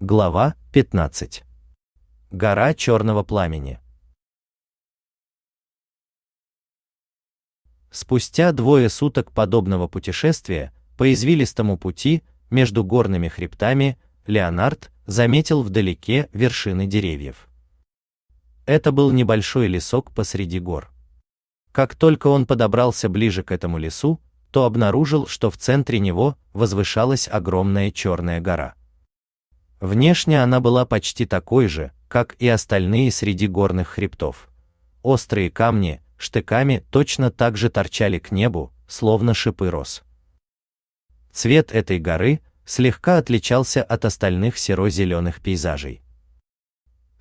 Глава 15. Гора черного пламени. Спустя двое суток подобного путешествия по извилистому пути между горными хребтами Леонард заметил вдалеке вершины деревьев. Это был небольшой лесок посреди гор. Как только он подобрался ближе к этому лесу, то обнаружил, что в центре него возвышалась огромная черная гора. Внешне она была почти такой же, как и остальные среди горных хребтов. Острые камни штыками точно так же торчали к небу, словно шипы роз. Цвет этой горы слегка отличался от остальных серо-зеленых пейзажей.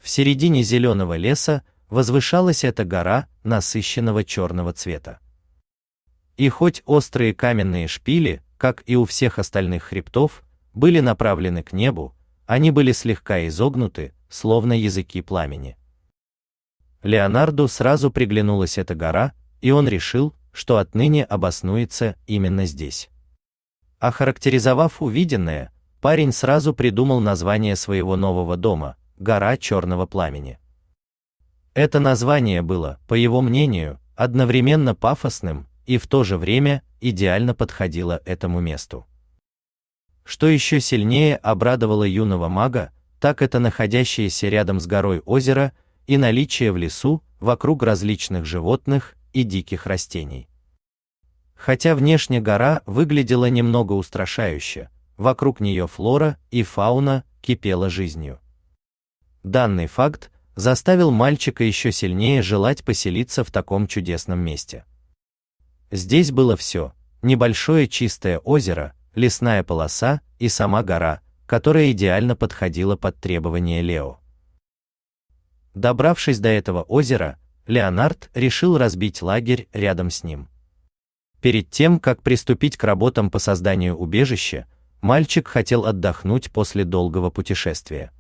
В середине зеленого леса возвышалась эта гора насыщенного черного цвета. И хоть острые каменные шпили, как и у всех остальных хребтов, были направлены к небу, они были слегка изогнуты, словно языки пламени. Леонарду сразу приглянулась эта гора, и он решил, что отныне обоснуется именно здесь. Охарактеризовав увиденное, парень сразу придумал название своего нового дома Гора Черного Пламени. Это название было, по его мнению, одновременно пафосным и в то же время идеально подходило этому месту. Что еще сильнее обрадовало юного мага, так это находящееся рядом с горой озеро и наличие в лесу вокруг различных животных и диких растений. Хотя внешне гора выглядела немного устрашающе, вокруг нее флора и фауна кипела жизнью. Данный факт заставил мальчика еще сильнее желать поселиться в таком чудесном месте. Здесь было все: небольшое чистое озеро, лесная полоса и сама гора, которая идеально подходила под требования Лео. Добравшись до этого озера, Леонард решил разбить лагерь рядом с ним. Перед тем, как приступить к работам по созданию убежища, мальчик хотел отдохнуть после долгого путешествия.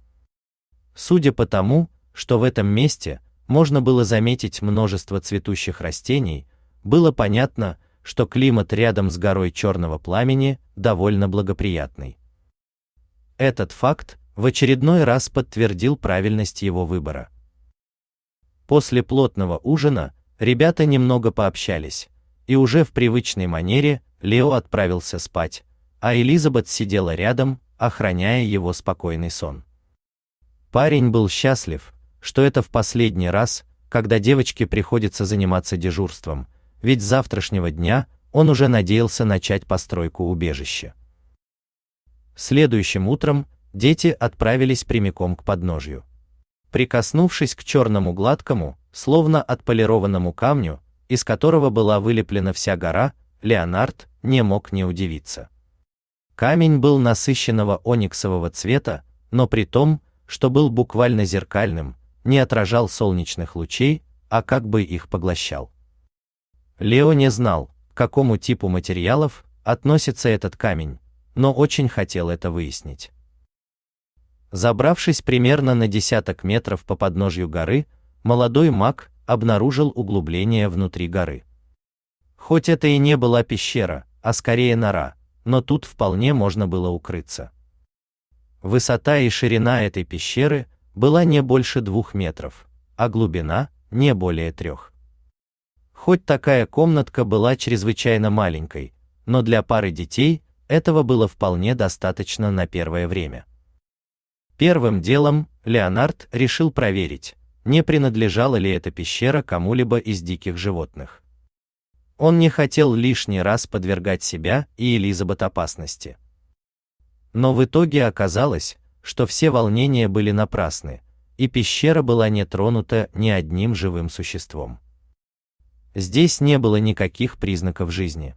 Судя по тому, что в этом месте можно было заметить множество цветущих растений, было понятно, что климат рядом с горой Черного пламени довольно благоприятный. Этот факт в очередной раз подтвердил правильность его выбора. После плотного ужина ребята немного пообщались, и уже в привычной манере Лео отправился спать, а Элизабет сидела рядом, охраняя его спокойный сон. Парень был счастлив, что это в последний раз, когда девочке приходится заниматься дежурством, ведь с завтрашнего дня он уже надеялся начать постройку убежища. Следующим утром дети отправились прямиком к подножью. Прикоснувшись к черному гладкому, словно отполированному камню, из которого была вылеплена вся гора, Леонард не мог не удивиться. Камень был насыщенного ониксового цвета, но при том, что был буквально зеркальным, не отражал солнечных лучей, а как бы их поглощал. Лео не знал, к какому типу материалов относится этот камень, но очень хотел это выяснить. Забравшись примерно на десяток метров по подножью горы, молодой маг обнаружил углубление внутри горы. Хоть это и не была пещера, а скорее нора, но тут вполне можно было укрыться. Высота и ширина этой пещеры была не больше двух метров, а глубина не более трех. Хоть такая комнатка была чрезвычайно маленькой, но для пары детей этого было вполне достаточно на первое время. Первым делом Леонард решил проверить, не принадлежала ли эта пещера кому-либо из диких животных. Он не хотел лишний раз подвергать себя и Элизабет опасности. Но в итоге оказалось, что все волнения были напрасны, и пещера была не тронута ни одним живым существом. Здесь не было никаких признаков жизни.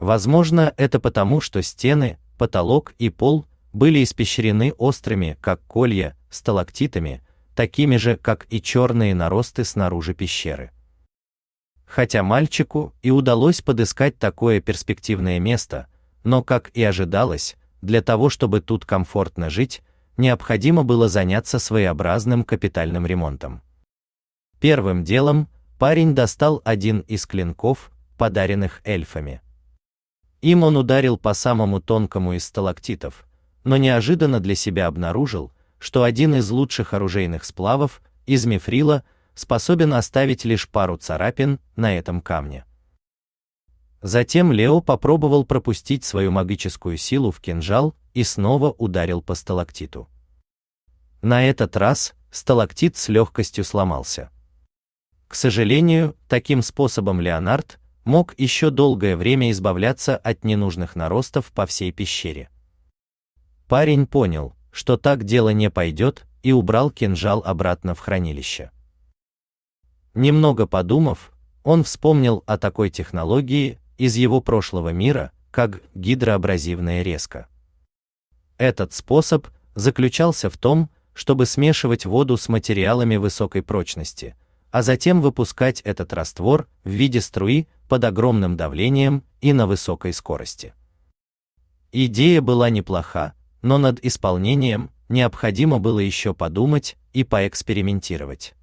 Возможно, это потому, что стены, потолок и пол были испещрены острыми, как колья, сталактитами, такими же, как и черные наросты снаружи пещеры. Хотя мальчику и удалось подыскать такое перспективное место, но, как и ожидалось, для того, чтобы тут комфортно жить, необходимо было заняться своеобразным капитальным ремонтом. Первым делом парень достал один из клинков, подаренных эльфами. Им он ударил по самому тонкому из сталактитов, но неожиданно для себя обнаружил, что один из лучших оружейных сплавов, из мифрила, способен оставить лишь пару царапин на этом камне. Затем Лео попробовал пропустить свою магическую силу в кинжал и снова ударил по сталактиту. На этот раз сталактит с легкостью сломался. К сожалению, таким способом Леонард мог еще долгое время избавляться от ненужных наростов по всей пещере. Парень понял, что так дело не пойдет, и убрал кинжал обратно в хранилище. Немного подумав, он вспомнил о такой технологии из его прошлого мира, как гидроабразивная резка. Этот способ заключался в том, чтобы смешивать воду с материалами высокой прочности, а затем выпускать этот раствор в виде струи под огромным давлением и на высокой скорости. Идея была неплоха, но над исполнением необходимо было еще подумать и поэкспериментировать.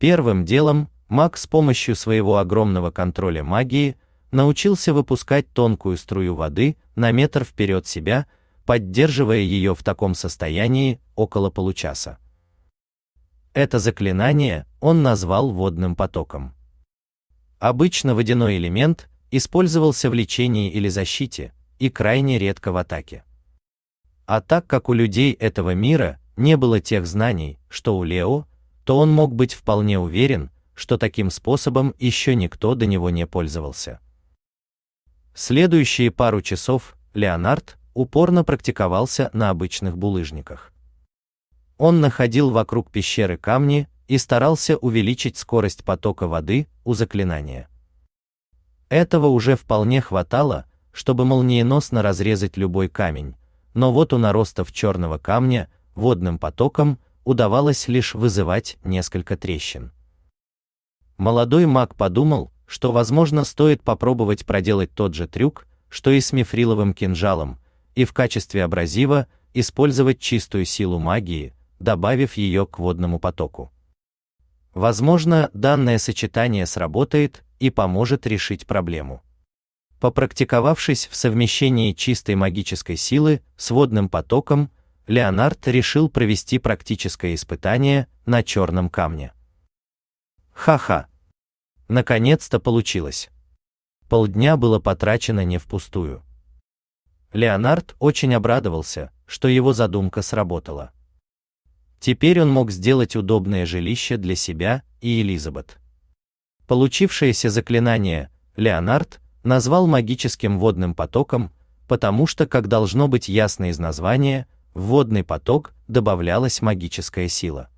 Первым делом маг с помощью своего огромного контроля магии научился выпускать тонкую струю воды на метр вперед себя, поддерживая ее в таком состоянии около получаса. Это заклинание он назвал водным потоком. Обычно водяной элемент использовался в лечении или защите, и крайне редко в атаке. А так как у людей этого мира не было тех знаний, что у Лео, то он мог быть вполне уверен, что таким способом еще никто до него не пользовался. Следующие пару часов Леонард упорно практиковался на обычных булыжниках. Он находил вокруг пещеры камни и старался увеличить скорость потока воды у заклинания. Этого уже вполне хватало, чтобы молниеносно разрезать любой камень, но вот у наростов черного камня водным потоком удавалось лишь вызывать несколько трещин. Молодой маг подумал, что, возможно, стоит попробовать проделать тот же трюк, что и с мифриловым кинжалом, и в качестве абразива использовать чистую силу магии, добавив ее к водному потоку. Возможно, данное сочетание сработает и поможет решить проблему. Попрактиковавшись в совмещении чистой магической силы с водным потоком, Леонард решил провести практическое испытание на черном камне. Ха-ха. Наконец-то получилось. Полдня было потрачено не впустую. Леонард очень обрадовался, что его задумка сработала. Теперь он мог сделать удобное жилище для себя и Элизабет. Получившееся заклинание Леонард назвал магическим водным потоком, потому что, как должно быть ясно из названия, в водный поток добавлялась магическая сила.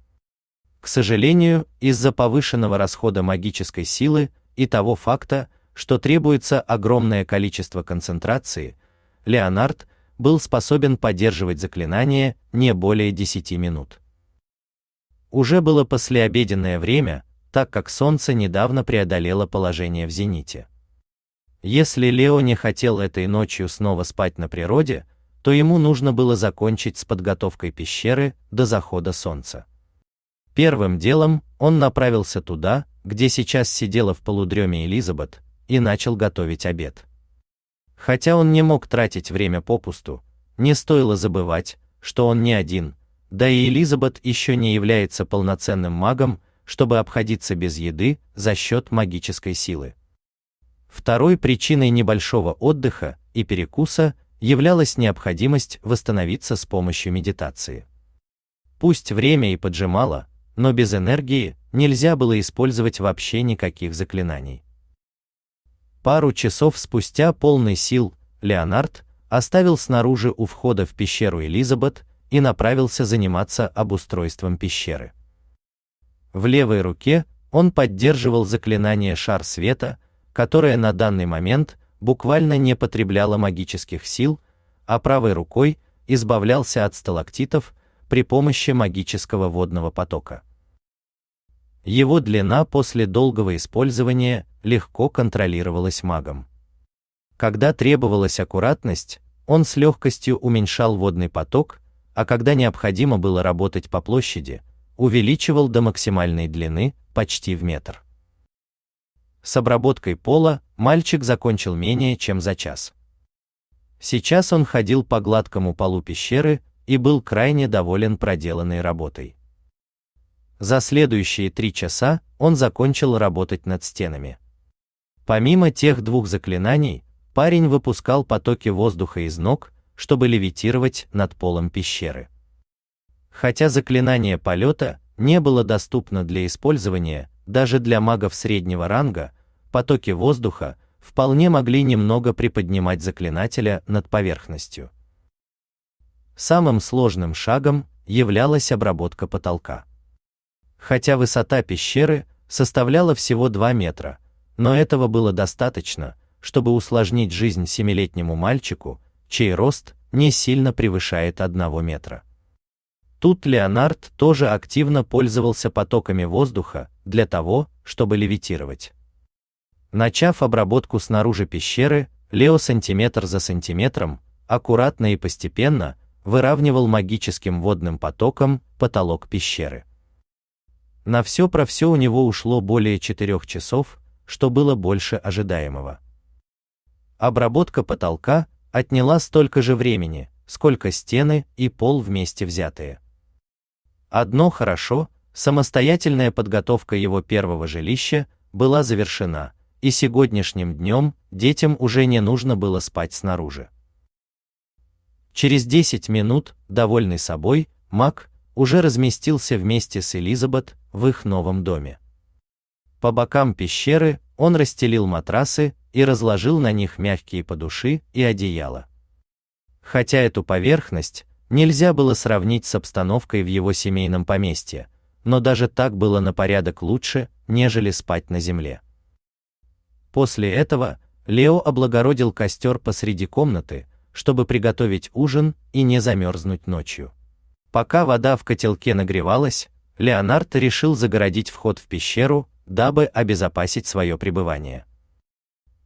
К сожалению, из-за повышенного расхода магической силы и того факта, что требуется огромное количество концентрации, Леонард был способен поддерживать заклинание не более 10 минут. Уже было послеобеденное время, так как солнце недавно преодолело положение в зените. Если Лео не хотел этой ночью снова спать на природе, то ему нужно было закончить с подготовкой пещеры до захода солнца. Первым делом он направился туда, где сейчас сидела в полудреме Элизабет, и начал готовить обед. Хотя он не мог тратить время попусту, не стоило забывать, что он не один, да и Элизабет еще не является полноценным магом, чтобы обходиться без еды за счет магической силы. Второй причиной небольшого отдыха и перекуса являлась необходимость восстановиться с помощью медитации. Пусть время и поджимало, но без энергии нельзя было использовать вообще никаких заклинаний. Пару часов спустя полный сил Леонард оставил снаружи у входа в пещеру Элизабет и направился заниматься обустройством пещеры. В левой руке он поддерживал заклинание шар света, которое на данный момент буквально не потребляло магических сил, а правой рукой избавлялся от сталактитов при помощи магического водного потока. Его длина после долгого использования легко контролировалась магом. Когда требовалась аккуратность, он с легкостью уменьшал водный поток, а когда необходимо было работать по площади, увеличивал до максимальной длины, почти в метр. С обработкой пола мальчик закончил менее чем за час. Сейчас он ходил по гладкому полу пещеры и был крайне доволен проделанной работой. За следующие три часа он закончил работать над стенами. Помимо тех двух заклинаний, парень выпускал потоки воздуха из ног, чтобы левитировать над полом пещеры. Хотя заклинание полета не было доступно для использования даже для магов среднего ранга, потоки воздуха вполне могли немного приподнимать заклинателя над поверхностью. Самым сложным шагом являлась обработка потолка. Хотя высота пещеры составляла всего 2 метра, но этого было достаточно, чтобы усложнить жизнь семилетнему мальчику, чей рост не сильно превышает одного метра. Тут Леонард тоже активно пользовался потоками воздуха для того, чтобы левитировать. Начав обработку снаружи пещеры, Лео сантиметр за сантиметром, аккуратно и постепенно, выравнивал магическим водным потоком потолок пещеры. На все про все у него ушло более четырех часов, что было больше ожидаемого. Обработка потолка отняла столько же времени, сколько стены и пол вместе взятые. Одно хорошо, самостоятельная подготовка его первого жилища была завершена, и сегодняшним днем детям уже не нужно было спать снаружи. Через 10 минут, довольный собой, Мак уже разместился вместе с Элизабет в их новом доме. По бокам пещеры он расстелил матрасы и разложил на них мягкие подуши и одеяла. Хотя эту поверхность нельзя было сравнить с обстановкой в его семейном поместье, но даже так было на порядок лучше, нежели спать на земле. После этого Лео облагородил костер посреди комнаты, чтобы приготовить ужин и не замерзнуть ночью. Пока вода в котелке нагревалась, Леонард решил загородить вход в пещеру, дабы обезопасить свое пребывание.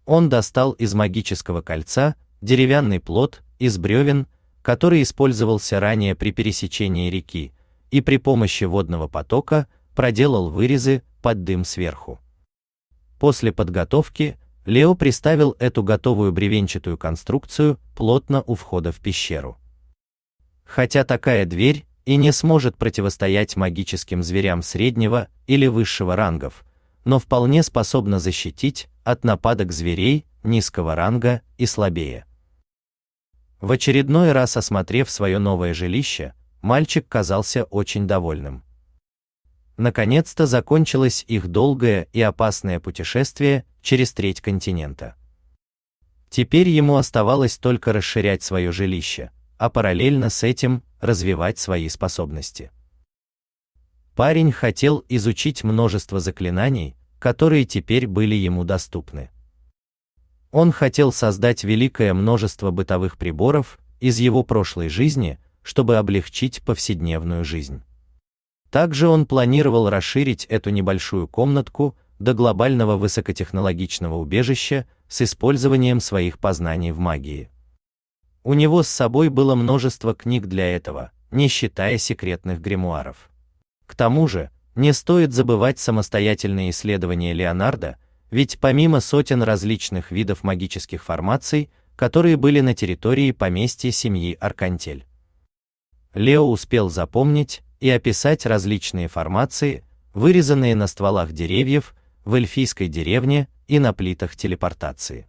Он достал из магического кольца деревянный плот из бревен, который использовался ранее при пересечении реки, и при помощи водного потока проделал вырезы под дым сверху. После подготовки Лео приставил эту готовую бревенчатую конструкцию плотно у входа в пещеру. Хотя такая дверь и не сможет противостоять магическим зверям среднего или высшего рангов, но вполне способна защитить от нападок зверей низкого ранга и слабее. В очередной раз осмотрев свое новое жилище, мальчик казался очень довольным. Наконец-то закончилось их долгое и опасное путешествие через треть континента. Теперь ему оставалось только расширять свое жилище, а параллельно с этим развивать свои способности. Парень хотел изучить множество заклинаний, которые теперь были ему доступны. Он хотел создать великое множество бытовых приборов из его прошлой жизни, чтобы облегчить повседневную жизнь. Также он планировал расширить эту небольшую комнатку до глобального высокотехнологичного убежища с использованием своих познаний в магии. У него с собой было множество книг для этого, не считая секретных гримуаров. К тому же, не стоит забывать самостоятельные исследования Леонардо, ведь помимо сотен различных видов магических формаций, которые были на территории поместья семьи Аркантель. Лео успел запомнить, и описать различные формации, вырезанные на стволах деревьев, в эльфийской деревне и на плитах телепортации.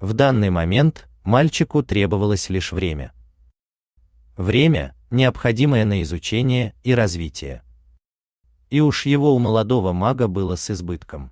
В данный момент мальчику требовалось лишь время. Время, необходимое на изучение и развитие. И уж его у молодого мага было с избытком.